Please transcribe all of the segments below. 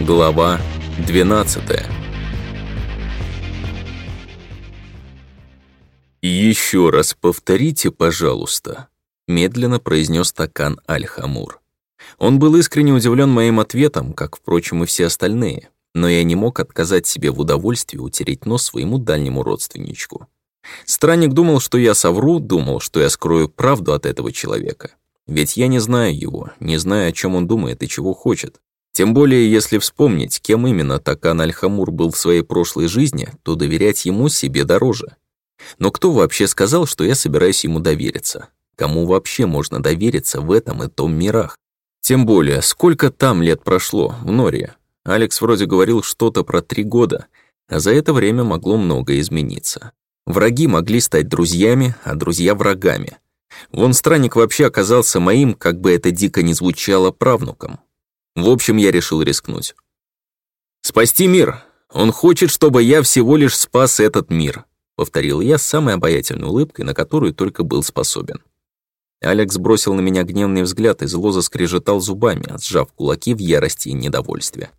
Глава 12 «Еще раз повторите, пожалуйста», — медленно произнес стакан Аль-Хамур. Он был искренне удивлен моим ответом, как, впрочем, и все остальные, но я не мог отказать себе в удовольствии утереть нос своему дальнему родственничку. Странник думал, что я совру, думал, что я скрою правду от этого человека. Ведь я не знаю его, не знаю, о чем он думает и чего хочет. Тем более, если вспомнить, кем именно Такан Аль-Хамур был в своей прошлой жизни, то доверять ему себе дороже. Но кто вообще сказал, что я собираюсь ему довериться? Кому вообще можно довериться в этом и том мирах? Тем более, сколько там лет прошло, в Норе? Алекс вроде говорил что-то про три года, а за это время могло многое измениться. Враги могли стать друзьями, а друзья — врагами. Вон странник вообще оказался моим, как бы это дико не звучало, правнуком. В общем, я решил рискнуть. «Спасти мир! Он хочет, чтобы я всего лишь спас этот мир», повторил я с самой обаятельной улыбкой, на которую только был способен. Алекс бросил на меня гневный взгляд и зло заскрежетал зубами, сжав кулаки в ярости и недовольстве.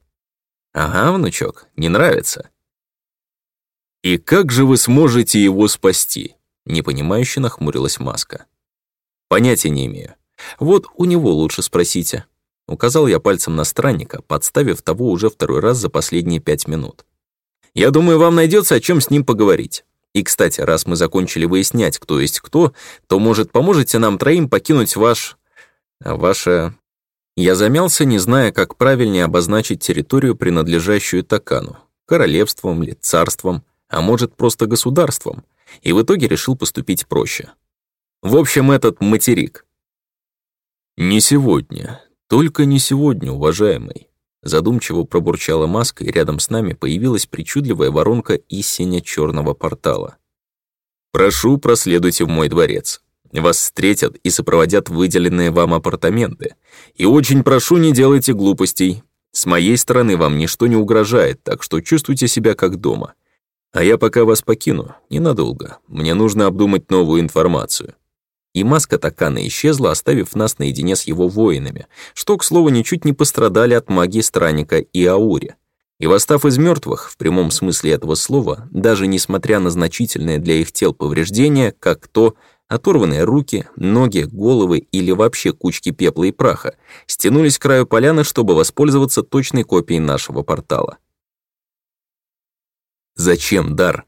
«Ага, внучок, не нравится». «И как же вы сможете его спасти?» Непонимающе нахмурилась Маска. «Понятия не имею. Вот у него лучше спросите». Указал я пальцем на странника, подставив того уже второй раз за последние пять минут. «Я думаю, вам найдется о чем с ним поговорить. И, кстати, раз мы закончили выяснять, кто есть кто, то, может, поможете нам троим покинуть ваш... А, ваше...» Я замялся, не зная, как правильнее обозначить территорию, принадлежащую Такану. Королевством ли, царством, а может, просто государством. И в итоге решил поступить проще. В общем, этот материк. «Не сегодня», «Только не сегодня, уважаемый!» Задумчиво пробурчала маска, и рядом с нами появилась причудливая воронка из сине-черного портала. «Прошу, проследуйте в мой дворец. Вас встретят и сопроводят выделенные вам апартаменты. И очень прошу, не делайте глупостей. С моей стороны вам ничто не угрожает, так что чувствуйте себя как дома. А я пока вас покину, ненадолго. Мне нужно обдумать новую информацию. И маска Такана исчезла, оставив нас наедине с его воинами, что, к слову, ничуть не пострадали от магии странника и аури. И восстав из мертвых, в прямом смысле этого слова, даже несмотря на значительное для их тел повреждение, как то оторванные руки, ноги, головы или вообще кучки пепла и праха, стянулись к краю поляны, чтобы воспользоваться точной копией нашего портала. «Зачем дар?»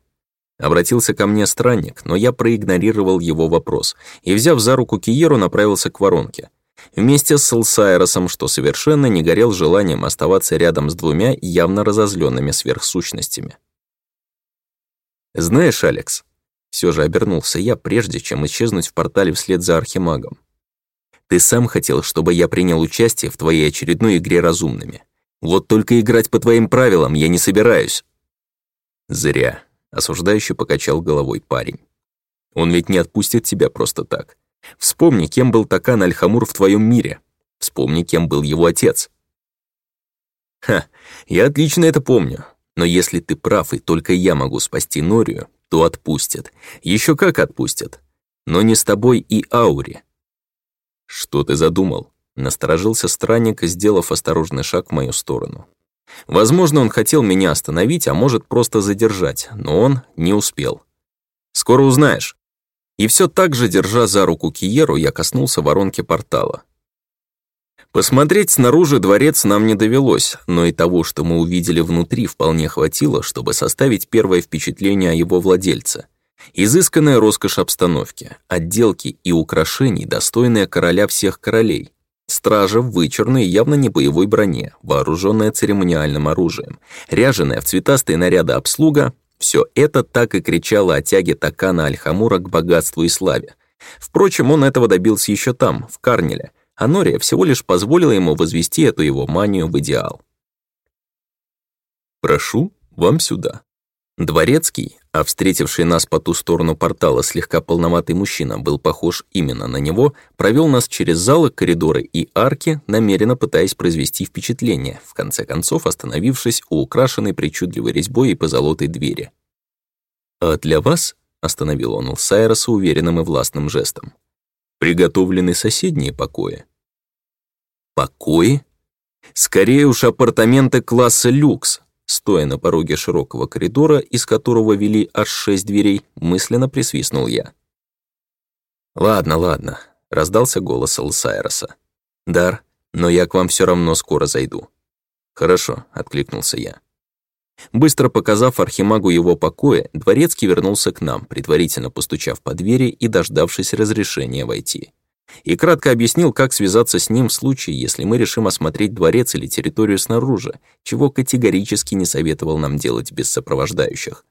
Обратился ко мне странник, но я проигнорировал его вопрос и, взяв за руку Киеру, направился к воронке. Вместе с Салсайросом, что совершенно не горел желанием оставаться рядом с двумя явно разозленными сверхсущностями. «Знаешь, Алекс», — все же обернулся я, прежде чем исчезнуть в портале вслед за архимагом. «Ты сам хотел, чтобы я принял участие в твоей очередной игре разумными. Вот только играть по твоим правилам я не собираюсь». «Зря», Осуждающе покачал головой парень. «Он ведь не отпустит тебя просто так. Вспомни, кем был Такан Аль-Хамур в твоем мире. Вспомни, кем был его отец». «Ха, я отлично это помню. Но если ты прав и только я могу спасти Норию, то отпустят. Еще как отпустят. Но не с тобой и Аури». «Что ты задумал?» Насторожился странник, сделав осторожный шаг в мою сторону. Возможно, он хотел меня остановить, а может, просто задержать, но он не успел. «Скоро узнаешь». И все так же, держа за руку Киеру, я коснулся воронки портала. Посмотреть снаружи дворец нам не довелось, но и того, что мы увидели внутри, вполне хватило, чтобы составить первое впечатление о его владельце. Изысканная роскошь обстановки, отделки и украшений, достойная короля всех королей. Стража в вычурной, явно не боевой броне, вооруженная церемониальным оружием, ряженая в цветастые наряды обслуга, все это так и кричало о тяге Такана Аль-Хамура к богатству и славе. Впрочем, он этого добился еще там, в Карнеле, а Нория всего лишь позволила ему возвести эту его манию в идеал. «Прошу, вам сюда», Дворецкий, а встретивший нас по ту сторону портала слегка полноватый мужчина был похож именно на него, провел нас через залы, коридоры и арки, намеренно пытаясь произвести впечатление, в конце концов остановившись у украшенной причудливой резьбой и позолотой двери. «А для вас?» — остановил он Лсайроса уверенным и властным жестом. «Приготовлены соседние покои». «Покои? Скорее уж апартаменты класса люкс!» Стоя на пороге широкого коридора, из которого вели аж шесть дверей, мысленно присвистнул я. «Ладно, ладно», — раздался голос Элсайроса. «Дар, но я к вам все равно скоро зайду». «Хорошо», — откликнулся я. Быстро показав архимагу его покоя, дворецкий вернулся к нам, предварительно постучав по двери и дождавшись разрешения войти и кратко объяснил, как связаться с ним в случае, если мы решим осмотреть дворец или территорию снаружи, чего категорически не советовал нам делать без сопровождающих.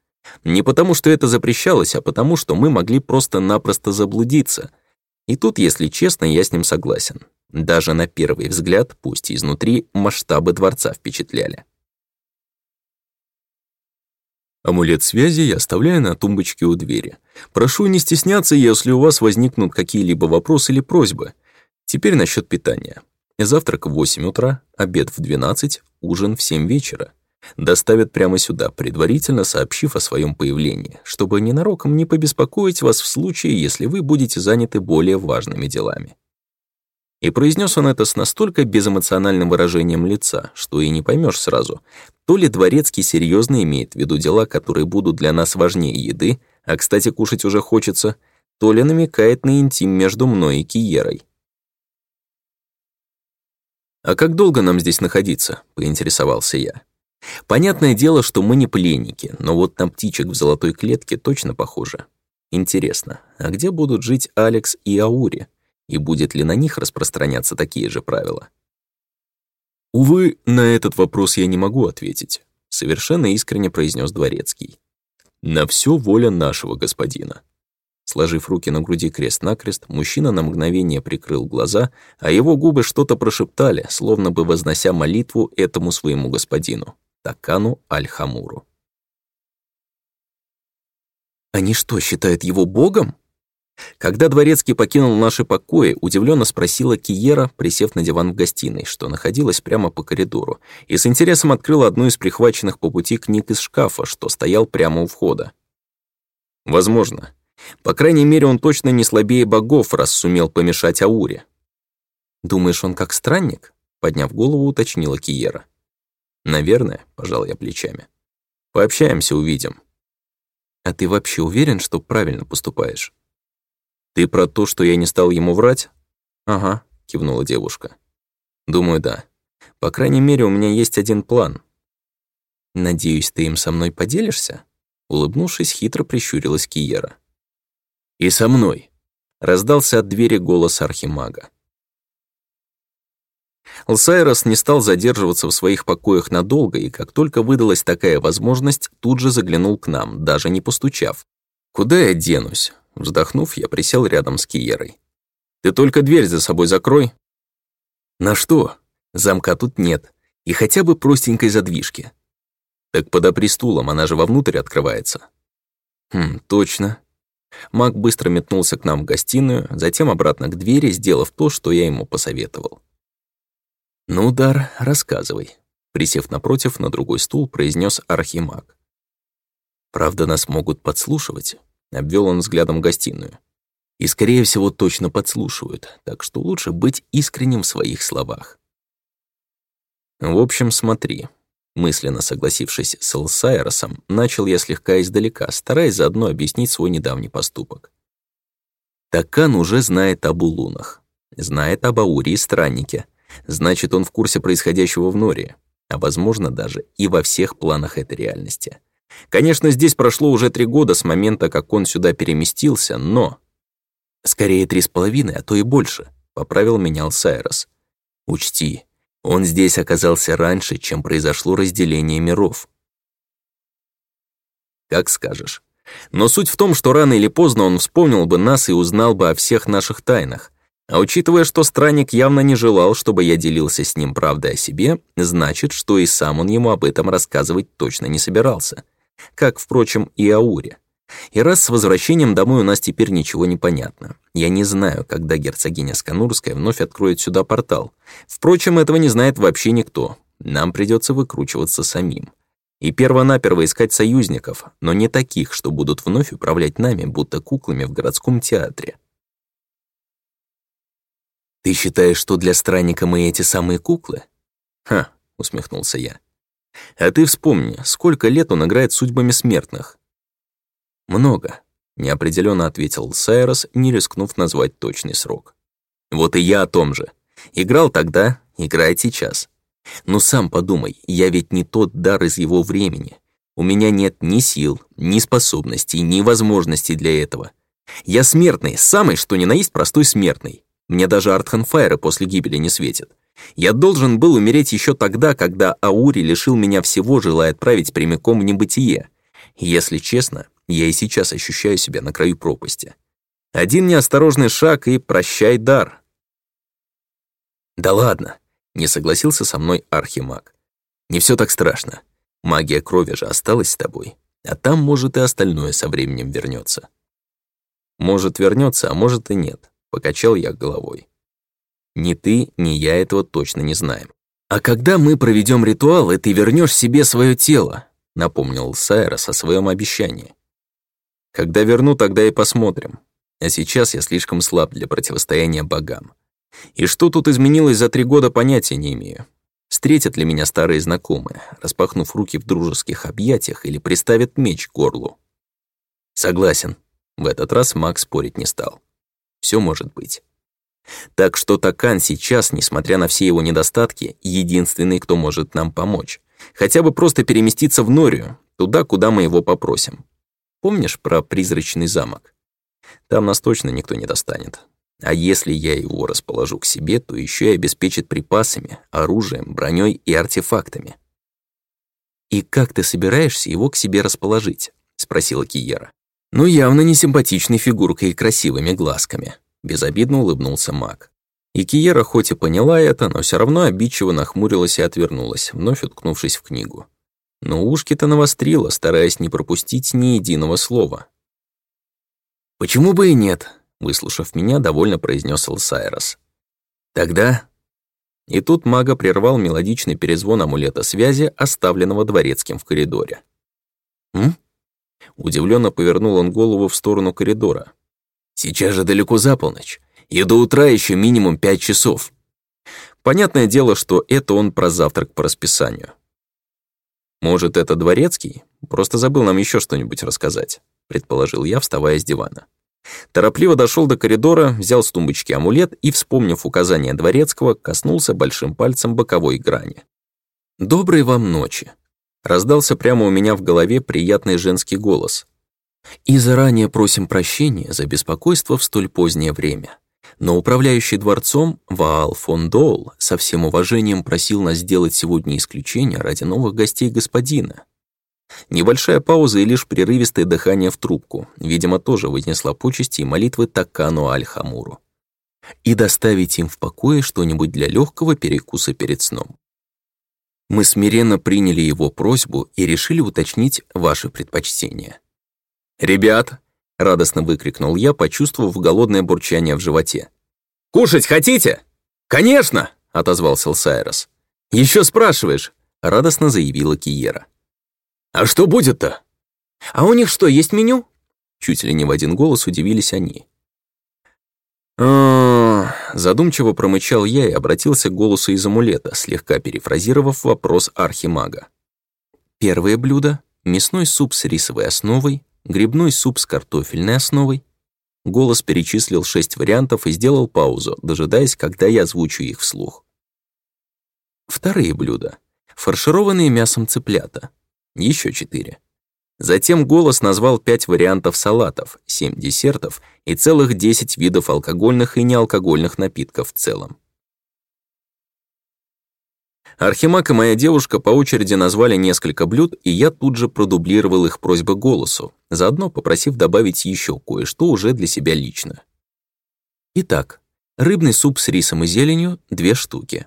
Не потому, что это запрещалось, а потому, что мы могли просто-напросто заблудиться. И тут, если честно, я с ним согласен. Даже на первый взгляд, пусть и изнутри, масштабы дворца впечатляли. Амулет связи я оставляю на тумбочке у двери. Прошу не стесняться, если у вас возникнут какие-либо вопросы или просьбы. Теперь насчет питания. Завтрак в 8 утра, обед в 12, ужин в 7 вечера. Доставят прямо сюда, предварительно сообщив о своем появлении, чтобы ненароком не побеспокоить вас в случае, если вы будете заняты более важными делами. И произнес он это с настолько безэмоциональным выражением лица, что и не поймешь сразу, то ли Дворецкий серьезно имеет в виду дела, которые будут для нас важнее еды, а, кстати, кушать уже хочется, то ли намекает на интим между мной и Киерой. «А как долго нам здесь находиться?» — поинтересовался я. Понятное дело, что мы не пленники, но вот на птичек в золотой клетке точно похоже. Интересно, а где будут жить Алекс и Аури? и будет ли на них распространяться такие же правила? «Увы, на этот вопрос я не могу ответить», — совершенно искренне произнес Дворецкий. «На все воля нашего господина». Сложив руки на груди крест-накрест, мужчина на мгновение прикрыл глаза, а его губы что-то прошептали, словно бы вознося молитву этому своему господину, Такану Аль-Хамуру. «Они что, считают его богом?» Когда дворецкий покинул наши покои, удивленно спросила Киера, присев на диван в гостиной, что находилась прямо по коридору, и с интересом открыла одну из прихваченных по пути книг из шкафа, что стоял прямо у входа. Возможно. По крайней мере, он точно не слабее богов, раз сумел помешать Ауре. «Думаешь, он как странник?» — подняв голову, уточнила Киера. «Наверное», — пожал я плечами. «Пообщаемся, увидим». «А ты вообще уверен, что правильно поступаешь?» «Ты про то, что я не стал ему врать?» «Ага», — кивнула девушка. «Думаю, да. По крайней мере, у меня есть один план». «Надеюсь, ты им со мной поделишься?» Улыбнувшись, хитро прищурилась Киера. «И со мной!» — раздался от двери голос архимага. Лсайрос не стал задерживаться в своих покоях надолго, и как только выдалась такая возможность, тут же заглянул к нам, даже не постучав. «Куда я денусь? Вздохнув, я присел рядом с Киерой. «Ты только дверь за собой закрой». «На что? Замка тут нет. И хотя бы простенькой задвижки». «Так подопри стулом, она же вовнутрь открывается». «Хм, точно». Мак быстро метнулся к нам в гостиную, затем обратно к двери, сделав то, что я ему посоветовал. «Ну, Дар, рассказывай», — присев напротив на другой стул, произнес архимаг. «Правда, нас могут подслушивать». Обвел он взглядом гостиную. И, скорее всего, точно подслушивают, так что лучше быть искренним в своих словах. В общем, смотри. Мысленно согласившись с Элсайросом, начал я слегка издалека, стараясь заодно объяснить свой недавний поступок. Такан уже знает об улунах, знает об Ауре и Страннике. Значит, он в курсе происходящего в Норе, а, возможно, даже и во всех планах этой реальности. Конечно, здесь прошло уже три года с момента, как он сюда переместился, но... Скорее три с половиной, а то и больше, поправил меня Алсайрос. Учти, он здесь оказался раньше, чем произошло разделение миров. Как скажешь. Но суть в том, что рано или поздно он вспомнил бы нас и узнал бы о всех наших тайнах. А учитывая, что странник явно не желал, чтобы я делился с ним правдой о себе, значит, что и сам он ему об этом рассказывать точно не собирался как, впрочем, и Ауре. И раз с возвращением домой у нас теперь ничего не понятно. Я не знаю, когда герцогиня Сканурская вновь откроет сюда портал. Впрочем, этого не знает вообще никто. Нам придется выкручиваться самим. И первонаперво искать союзников, но не таких, что будут вновь управлять нами, будто куклами в городском театре. «Ты считаешь, что для странника мы эти самые куклы?» «Ха», — усмехнулся я. А ты вспомни, сколько лет он играет судьбами смертных. Много, неопределенно ответил Сайрос, не рискнув назвать точный срок. Вот и я о том же. Играл тогда, играет сейчас. Но сам подумай, я ведь не тот дар из его времени. У меня нет ни сил, ни способностей, ни возможностей для этого. Я смертный, самый что ни на есть простой смертный. Мне даже Артхенфайра после гибели не светит. Я должен был умереть еще тогда, когда Аури лишил меня всего, желая отправить прямиком в небытие. Если честно, я и сейчас ощущаю себя на краю пропасти. Один неосторожный шаг и прощай дар. Да ладно, не согласился со мной архимаг. Не все так страшно. Магия крови же осталась с тобой, а там, может, и остальное со временем вернется. Может, вернется, а может и нет, покачал я головой. Ни ты, ни я этого точно не знаем. А когда мы проведем ритуал, и ты вернешь себе свое тело, напомнил Сайрос о своем обещании. Когда верну, тогда и посмотрим. А сейчас я слишком слаб для противостояния богам. И что тут изменилось за три года, понятия не имею. Встретят ли меня старые знакомые, распахнув руки в дружеских объятиях или приставят меч к горлу? Согласен. В этот раз Макс спорить не стал. Все может быть. Так что Такан сейчас, несмотря на все его недостатки, единственный, кто может нам помочь. Хотя бы просто переместиться в Норию, туда, куда мы его попросим. Помнишь про призрачный замок? Там нас точно никто не достанет. А если я его расположу к себе, то еще и обеспечит припасами, оружием, броней и артефактами. «И как ты собираешься его к себе расположить?» — спросила Киера. «Ну, явно не симпатичной фигуркой и красивыми глазками», Безобидно улыбнулся маг. И Киера хоть и поняла это, но все равно обидчиво нахмурилась и отвернулась, вновь уткнувшись в книгу. Но ушки-то навострила, стараясь не пропустить ни единого слова. «Почему бы и нет?» — выслушав меня, довольно произнес Элсайрос. «Тогда...» И тут мага прервал мелодичный перезвон амулета связи, оставленного дворецким в коридоре. «М?» Удивленно повернул он голову в сторону коридора. Сейчас же далеко за полночь, и до утра еще минимум пять часов. Понятное дело, что это он про завтрак по расписанию. Может, это дворецкий? Просто забыл нам еще что-нибудь рассказать, предположил я, вставая с дивана. Торопливо дошел до коридора, взял с тумбочки амулет и, вспомнив указание дворецкого, коснулся большим пальцем боковой грани. «Доброй вам ночи!» Раздался прямо у меня в голове приятный женский голос, и заранее просим прощения за беспокойство в столь позднее время. Но управляющий дворцом Ваал фон Дол со всем уважением просил нас сделать сегодня исключение ради новых гостей господина. Небольшая пауза и лишь прерывистое дыхание в трубку, видимо, тоже вознесла почести и молитвы Такану Аль-Хамуру. И доставить им в покое что-нибудь для легкого перекуса перед сном. Мы смиренно приняли его просьбу и решили уточнить ваши предпочтения. «Ребят!» — радостно выкрикнул я, почувствовав голодное бурчание в животе. «Кушать хотите?» «Конечно!» — отозвался Сайрос. «Еще спрашиваешь?» — радостно заявила Киера. «А что будет-то?» «А у них что, есть меню?» Чуть ли не в один голос удивились они. «А, задумчиво промычал я и обратился к голосу из амулета, слегка перефразировав вопрос архимага. Первое блюдо — мясной суп с рисовой основой, грибной суп с картофельной основой. Голос перечислил шесть вариантов и сделал паузу, дожидаясь, когда я озвучу их вслух. Вторые блюда. Фаршированные мясом цыплята. Еще четыре. Затем голос назвал пять вариантов салатов, семь десертов и целых десять видов алкогольных и неалкогольных напитков в целом. Архимаг и моя девушка по очереди назвали несколько блюд, и я тут же продублировал их просьбы голосу, заодно попросив добавить еще кое-что уже для себя лично. Итак, рыбный суп с рисом и зеленью – две штуки.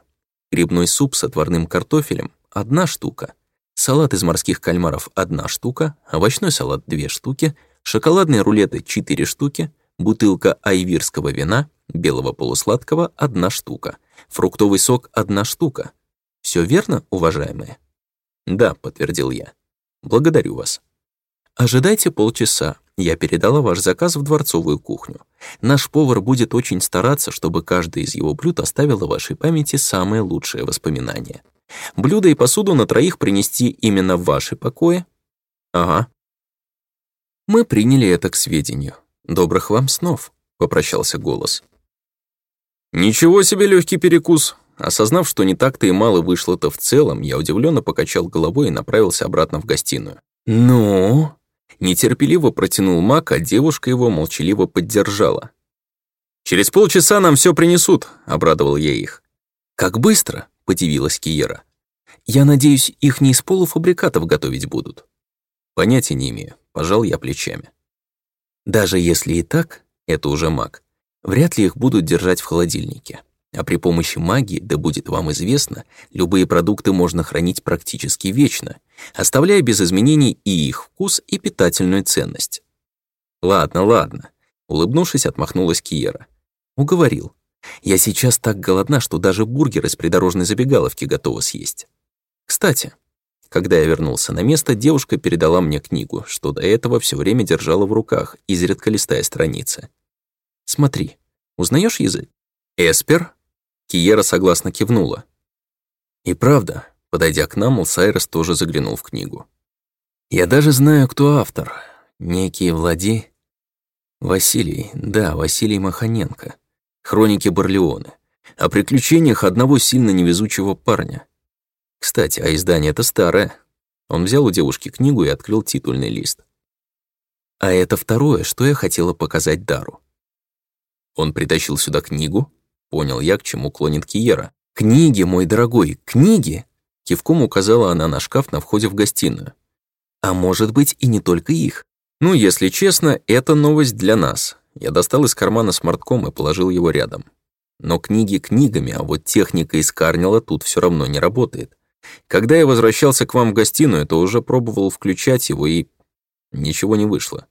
Грибной суп с отварным картофелем – одна штука. Салат из морских кальмаров – одна штука, овощной салат – две штуки, шоколадные рулеты – четыре штуки, бутылка айвирского вина, белого полусладкого – одна штука, фруктовый сок – одна штука – все верно, уважаемые?» «Да», — подтвердил я. «Благодарю вас». «Ожидайте полчаса. Я передала ваш заказ в дворцовую кухню. Наш повар будет очень стараться, чтобы каждое из его блюд оставило в вашей памяти самые лучшие воспоминания. Блюда и посуду на троих принести именно в ваши покои?» «Ага». «Мы приняли это к сведению. Добрых вам снов», — попрощался голос. «Ничего себе легкий перекус!» Осознав, что не так-то и мало вышло-то в целом, я удивленно покачал головой и направился обратно в гостиную. «Ну?» Нетерпеливо протянул Мак, а девушка его молчаливо поддержала. «Через полчаса нам все принесут», — обрадовал я их. «Как быстро!» — подивилась Киера. «Я надеюсь, их не из полуфабрикатов готовить будут». Понятия не имею, пожал я плечами. Даже если и так, это уже маг, вряд ли их будут держать в холодильнике. А при помощи магии, да будет вам известно, любые продукты можно хранить практически вечно, оставляя без изменений и их вкус, и питательную ценность. «Ладно, ладно», — улыбнувшись, отмахнулась Киера. «Уговорил. Я сейчас так голодна, что даже бургер из придорожной забегаловки готова съесть. Кстати, когда я вернулся на место, девушка передала мне книгу, что до этого все время держала в руках, изредка листая страницы. «Смотри, узнаешь язык?» «Эспер?» Киера согласно кивнула. И правда, подойдя к нам, Улсайрес тоже заглянул в книгу. Я даже знаю, кто автор. Некий Влади... Василий, да, Василий Маханенко. Хроники Барлеоны. О приключениях одного сильно невезучего парня. Кстати, а издание-то старое. Он взял у девушки книгу и открыл титульный лист. А это второе, что я хотела показать Дару. Он притащил сюда книгу, Понял я, к чему клонит Киера. «Книги, мой дорогой, книги!» Кивком указала она на шкаф на входе в гостиную. «А может быть, и не только их?» «Ну, если честно, это новость для нас». Я достал из кармана смартком и положил его рядом. Но книги книгами, а вот техника из Карнила тут все равно не работает. Когда я возвращался к вам в гостиную, то уже пробовал включать его, и ничего не вышло.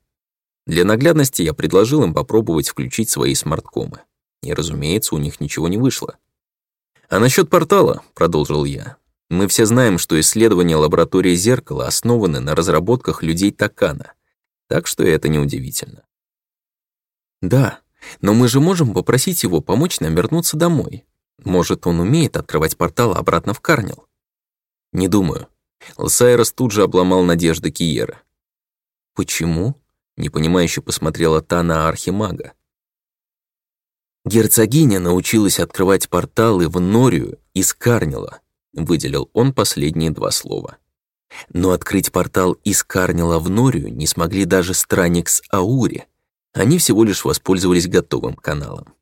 Для наглядности я предложил им попробовать включить свои смарткомы. И, разумеется, у них ничего не вышло. «А насчет портала», — продолжил я, — «мы все знаем, что исследования лаборатории зеркала основаны на разработках людей Такана, так что это неудивительно». «Да, но мы же можем попросить его помочь нам вернуться домой. Может, он умеет открывать портал обратно в Карнил?» «Не думаю». Лсайрос тут же обломал надежды Киера. «Почему?» — непонимающе посмотрела та на архимага. Герцогиня научилась открывать порталы в Норию из Карнила, выделил он последние два слова. Но открыть портал из Карнила в Норию не смогли даже странник с Аури. Они всего лишь воспользовались готовым каналом.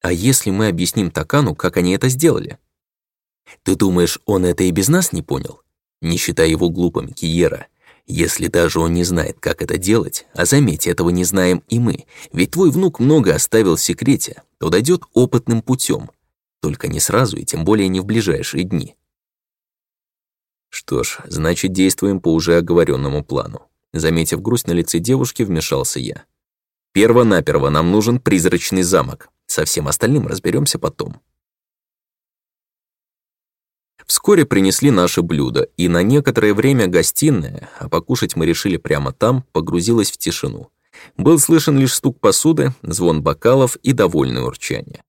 А если мы объясним Такану, как они это сделали? Ты думаешь, он это и без нас не понял? Не считай его глупым, Киера — если даже он не знает, как это делать, а заметь, этого не знаем и мы, ведь твой внук много оставил в секрете, то дойдет опытным путем, только не сразу и тем более не в ближайшие дни. Что ж, значит, действуем по уже оговоренному плану. Заметив грусть на лице девушки, вмешался я. Перво-наперво нам нужен призрачный замок. Со всем остальным разберемся потом. Вскоре принесли наши блюда, и на некоторое время гостиная, а покушать мы решили прямо там, погрузилась в тишину. Был слышен лишь стук посуды, звон бокалов и довольное урчание.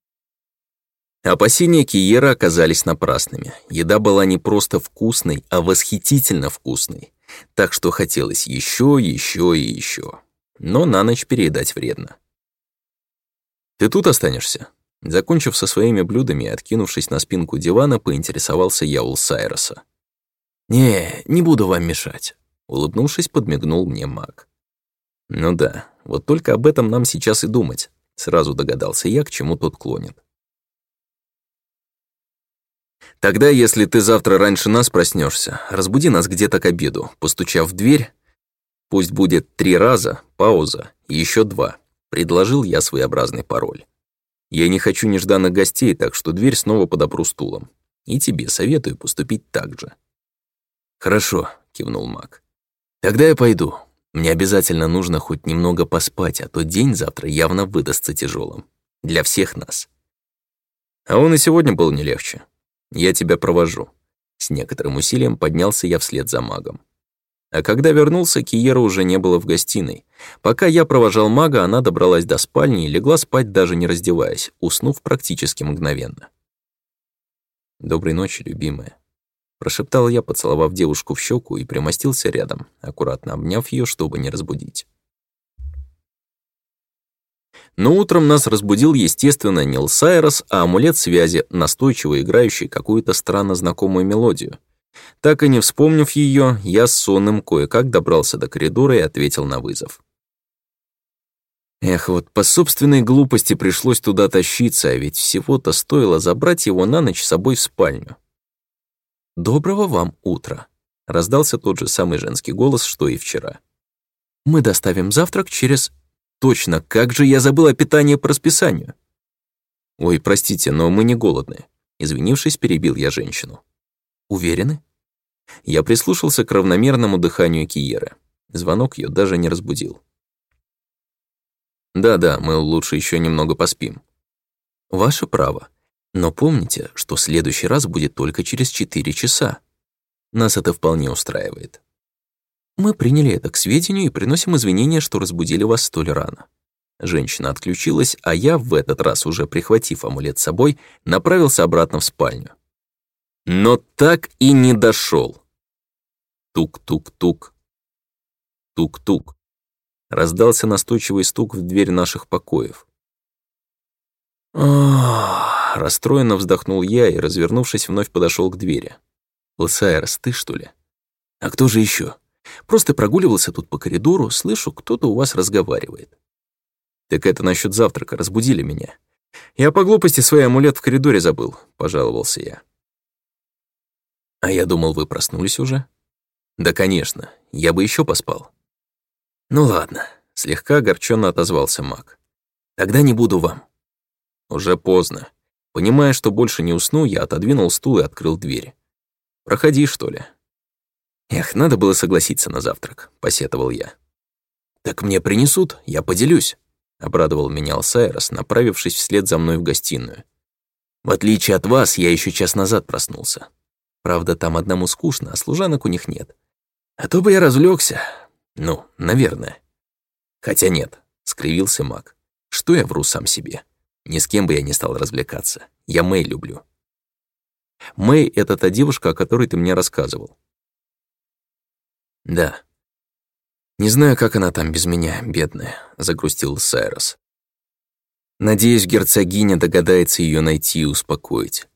Опасения Киера оказались напрасными. Еда была не просто вкусной, а восхитительно вкусной. Так что хотелось еще, еще и еще. Но на ночь переедать вредно. «Ты тут останешься?» Закончив со своими блюдами, откинувшись на спинку дивана, поинтересовался я у Сайроса. «Не, не буду вам мешать», — улыбнувшись, подмигнул мне маг. «Ну да, вот только об этом нам сейчас и думать», — сразу догадался я, к чему тот клонит. «Тогда, если ты завтра раньше нас проснешься, разбуди нас где-то к обеду, постучав в дверь. Пусть будет три раза, пауза, еще два», — предложил я своеобразный пароль. Я не хочу нежданных гостей, так что дверь снова подопру стулом. И тебе советую поступить так же». «Хорошо», — кивнул Мак. «Тогда я пойду. Мне обязательно нужно хоть немного поспать, а то день завтра явно выдастся тяжелым. Для всех нас». «А он и сегодня был не легче. Я тебя провожу». С некоторым усилием поднялся я вслед за магом. А когда вернулся, Киера уже не было в гостиной. Пока я провожал мага, она добралась до спальни и легла спать, даже не раздеваясь, уснув практически мгновенно. «Доброй ночи, любимая», — прошептал я, поцеловав девушку в щеку и примостился рядом, аккуратно обняв ее, чтобы не разбудить. Но утром нас разбудил, естественно, не Лсайрос, а амулет связи, настойчиво играющий какую-то странно знакомую мелодию — так и не вспомнив ее, я с сонным кое-как добрался до коридора и ответил на вызов. Эх, вот по собственной глупости пришлось туда тащиться, а ведь всего-то стоило забрать его на ночь с собой в спальню. «Доброго вам утра!» — раздался тот же самый женский голос, что и вчера. «Мы доставим завтрак через...» «Точно, как же я забыл о питании по расписанию!» «Ой, простите, но мы не голодны», — извинившись, перебил я женщину. Уверены? Я прислушался к равномерному дыханию Киера. Звонок ее даже не разбудил. Да-да, мы лучше еще немного поспим. Ваше право. Но помните, что следующий раз будет только через 4 часа. Нас это вполне устраивает. Мы приняли это к сведению и приносим извинения, что разбудили вас столь рано. Женщина отключилась, а я, в этот раз уже прихватив амулет с собой, направился обратно в спальню но так и не дошел. Тук-тук-тук. Тук-тук. Раздался настойчивый стук в дверь наших покоев. Расстроенно вздохнул я и, развернувшись, вновь подошел к двери. «Лысайрос, ты что ли?» «А кто же еще? Просто прогуливался тут по коридору, слышу, кто-то у вас разговаривает». «Так это насчет завтрака, разбудили меня». «Я по глупости свой амулет в коридоре забыл», — пожаловался я. «А я думал, вы проснулись уже?» «Да, конечно. Я бы еще поспал». «Ну ладно», — слегка огорченно отозвался маг. «Тогда не буду вам». «Уже поздно. Понимая, что больше не усну, я отодвинул стул и открыл дверь. «Проходи, что ли?» «Эх, надо было согласиться на завтрак», — посетовал я. «Так мне принесут, я поделюсь», — обрадовал меня Алсайрос, направившись вслед за мной в гостиную. «В отличие от вас, я еще час назад проснулся». Правда, там одному скучно, а служанок у них нет. А то бы я развлекся. Ну, наверное. Хотя нет, скривился маг. Что я вру сам себе? Ни с кем бы я не стал развлекаться. Я Мэй люблю. Мэй — это та девушка, о которой ты мне рассказывал. Да. Не знаю, как она там без меня, бедная, загрустил Сайрос. Надеюсь, герцогиня догадается ее найти и успокоить.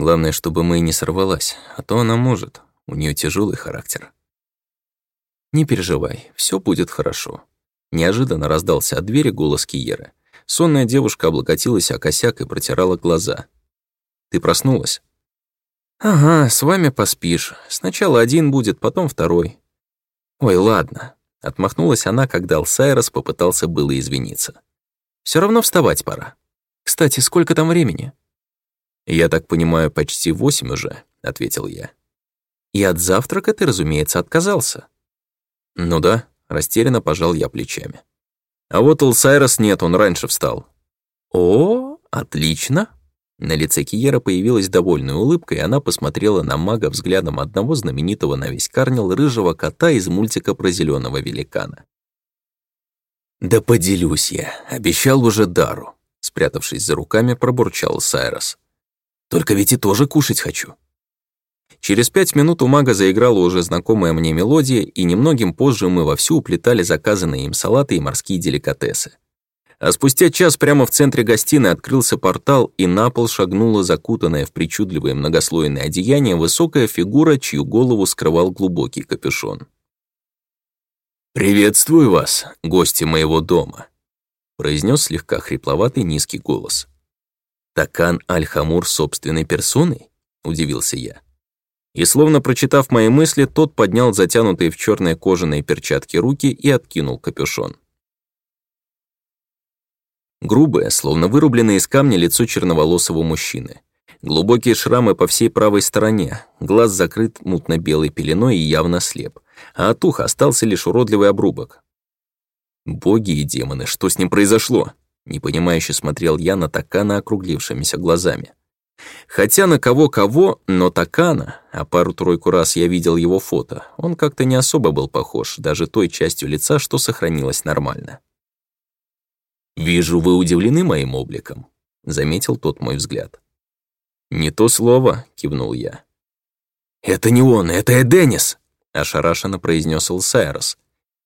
Главное, чтобы мы не сорвалась, а то она может. У нее тяжелый характер. «Не переживай, все будет хорошо». Неожиданно раздался от двери голос Киера. Сонная девушка облокотилась о косяк и протирала глаза. «Ты проснулась?» «Ага, с вами поспишь. Сначала один будет, потом второй». «Ой, ладно», — отмахнулась она, когда Алсайрос попытался было извиниться. Все равно вставать пора. Кстати, сколько там времени?» «Я так понимаю, почти восемь уже», — ответил я. «И от завтрака ты, разумеется, отказался». «Ну да», — растерянно пожал я плечами. «А вот Элсайрос нет, он раньше встал». «О, отлично!» На лице Киера появилась довольная улыбка, и она посмотрела на мага взглядом одного знаменитого на весь карнил рыжего кота из мультика про зеленого великана. «Да поделюсь я, обещал уже Дару», — спрятавшись за руками, пробурчал Сайрос. Только ведь и тоже кушать хочу». Через пять минут у мага заиграла уже знакомая мне мелодия, и немногим позже мы вовсю уплетали заказанные им салаты и морские деликатесы. А спустя час прямо в центре гостиной открылся портал, и на пол шагнула закутанная в причудливое многослойное одеяние высокая фигура, чью голову скрывал глубокий капюшон. «Приветствую вас, гости моего дома», — произнес слегка хрипловатый низкий голос. «Такан Аль-Хамур собственной персоной?» — удивился я. И словно прочитав мои мысли, тот поднял затянутые в черные кожаные перчатки руки и откинул капюшон. Грубое, словно вырубленное из камня лицо черноволосого мужчины. Глубокие шрамы по всей правой стороне, глаз закрыт мутно-белой пеленой и явно слеп, а от уха остался лишь уродливый обрубок. Боги и демоны, что с ним произошло? непонимающе смотрел я на Такана округлившимися глазами. Хотя на кого-кого, но Такана, а пару-тройку раз я видел его фото, он как-то не особо был похож, даже той частью лица, что сохранилось нормально. «Вижу, вы удивлены моим обликом», — заметил тот мой взгляд. «Не то слово», — кивнул я. «Это не он, это Эденис», — ошарашенно произнес Элсайрос.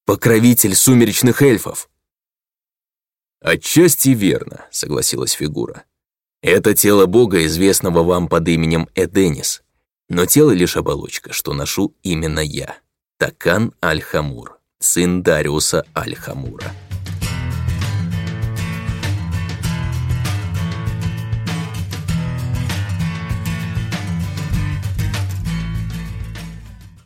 «Покровитель сумеречных эльфов». «Отчасти верно», — согласилась фигура. «Это тело бога, известного вам под именем Эденис, но тело лишь оболочка, что ношу именно я, Такан Аль-Хамур, сын Дариуса Аль-Хамура».